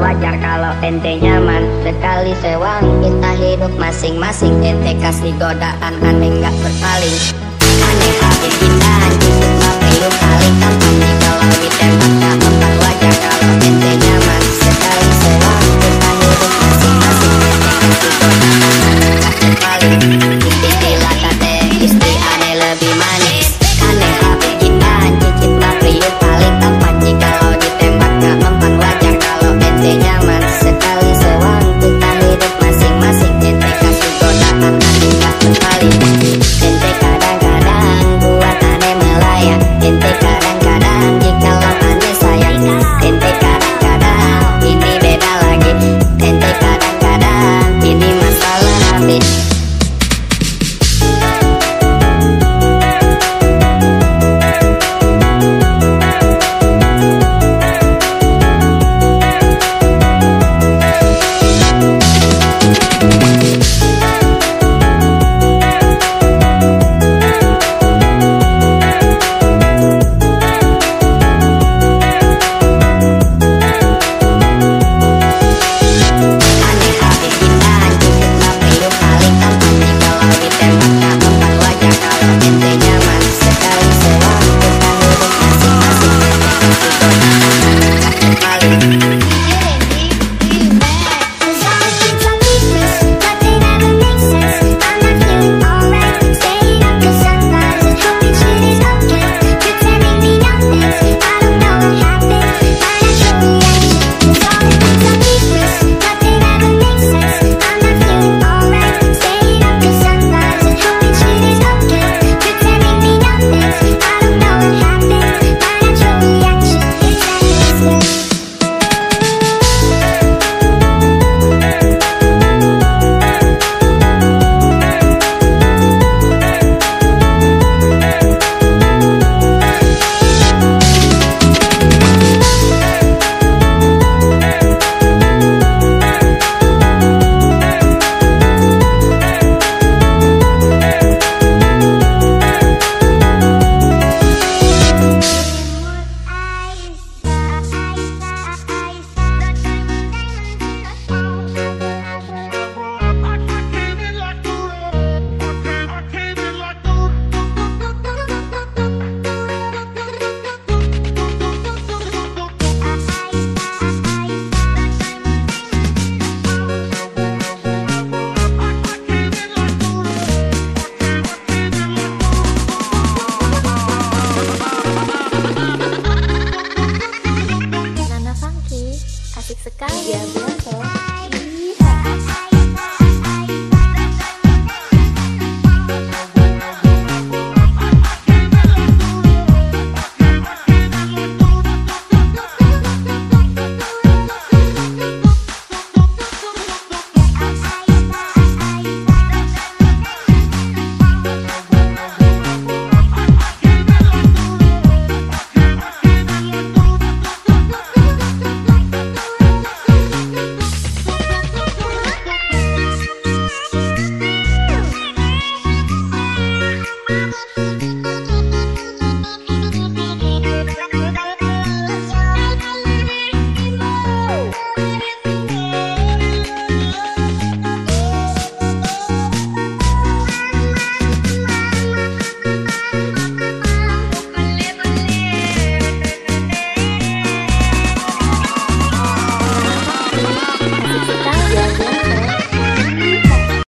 Wajar kalau ente nyaman. Sekali sewang kita hidup masing-masing. Ente kasih godaan aneh gak berpaling. Aneh habis indahan justru makin paling Tapi kalau ditembak